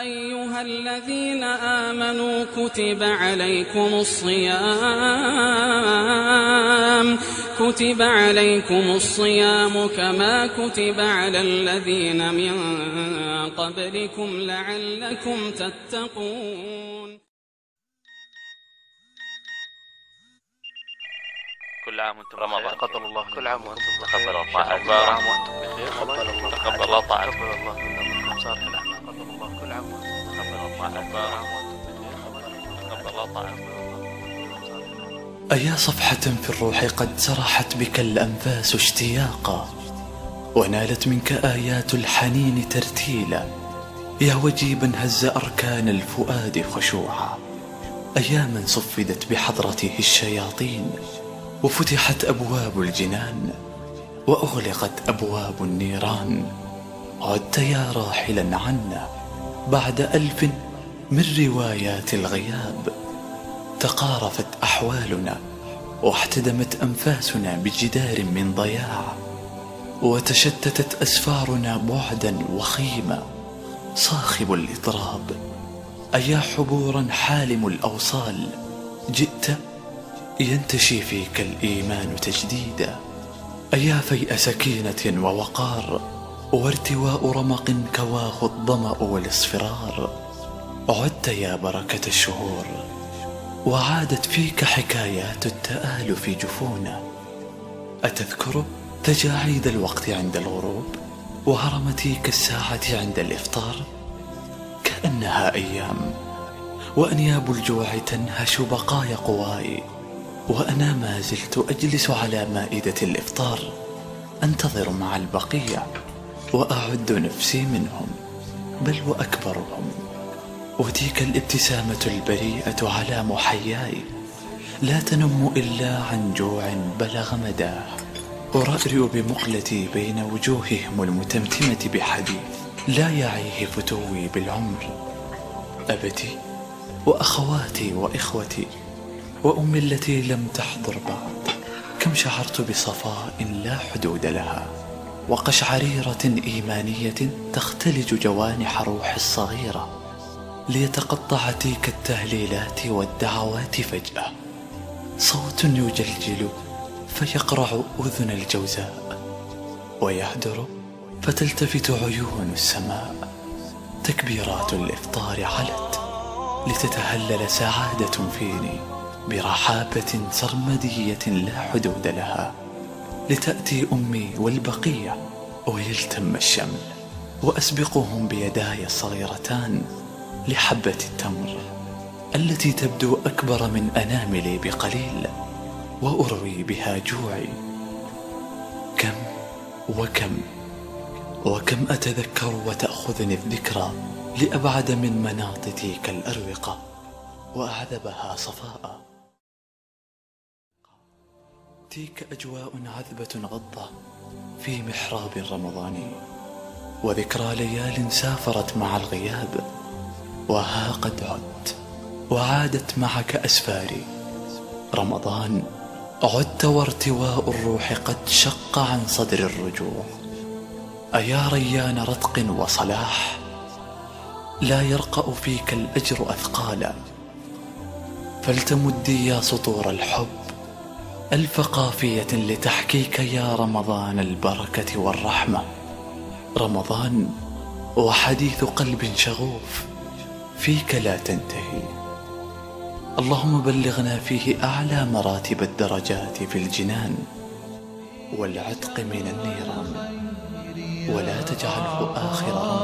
أيها الذين آمنوا كتب عليكم الصيام. كتب عليكم الصيام كما كتب على الذين من قبلكم لعلكم تتقون. كل عام وأنتم رمضان. بخير. تقبل الله كل عام وأنتم تقبل بخير الله. تقبل الله تقبل الله. تقبل الله أيا صفحة في الروح قد سرحت بك الأنفاس اشتياقا ونالت منك آيات الحنين ترتيلا. يا وجيبا هز أركان الفؤاد خشوعا. أياما صفدت بحضرته الشياطين وفتحت أبواب الجنان وأغلقت أبواب النيران. عدت يا راحلا عنا بعد ألف من روايات الغياب تقارفت أحوالنا واحتدمت أنفاسنا بجدار من ضياع وتشتتت أسفارنا بعدا وخيما صاخب الإضراب أيا حبورا حالم الأوصال جئت ينتشي فيك الإيمان تجديدا. أيا فيء سكينة ووقار وارتواء رمق كواه الظمأ والإصفرار. عدت يا بركة الشهور وعادت فيك حكايات التآلف جفونا أتذكر تجاعيد الوقت عند الغروب وهرمتيك الساعة عند الإفطار. كأنها أيام وأنياب الجوع تنهش بقايا قواي. وأنا ما زلت أجلس على مائدة الإفطار أنتظر مع البقية وأعد نفسي منهم بل وأكبرهم. وتلك الابتسامة البريئة على محياي لا تنم إلا عن جوع بلغ مداه. أرأرئ بمقلتي بين وجوههم المتمتمة بحديث لا يعيه فتوي بالعمر. أبتي وأخواتي وإخوتي وأمي التي لم تحضر بعد كم شعرت بصفاء لا حدود لها. وقشعريرة إيمانية تختلج جوانح روحي الصغيرة ليتقطع تلك التهليلات والدعوات فجأة. صوت يجلجل فيقرع أذن الجوزاء ويهدر فتلتفت عيون السماء. تكبيرات الإفطار علت لتتهلل سعادة فيني برحابة سرمدية لا حدود لها. لتأتي أمي والبقية. ويلتم الشمل. وأسبقهم بيداي الصغيرتان لحبة التمر التي تبدو أكبر من أناملي بقليل وأروي بها جوعي. كم وكم وكم أتذكر وتأخذني الذكرى لأبعد من مناط تلك الأروقة وأعذبها صفاء. تلك أجواء عذبة غضة في محراب رمضاني وذكرى ليال سافرت مع الغياب وها قد عدت وعادت معك أسفاري. رمضان عدت وارتواء الروح قد شق عن صدر الرجوع. أيا ريان رتق وصلاح لا يرقأ فيك الأجر أثقالا. فلتمدي يا سطور الحب ألف قافية لتحكيك يا رمضان البركة والرحمة. رمضان وحديث قلب شغوف فيك لا تنتهي. اللهم بلغنا فيه أعلى مراتب الدرجات في الجنان والعتق من النيران. ولا تجعله آخر رمضان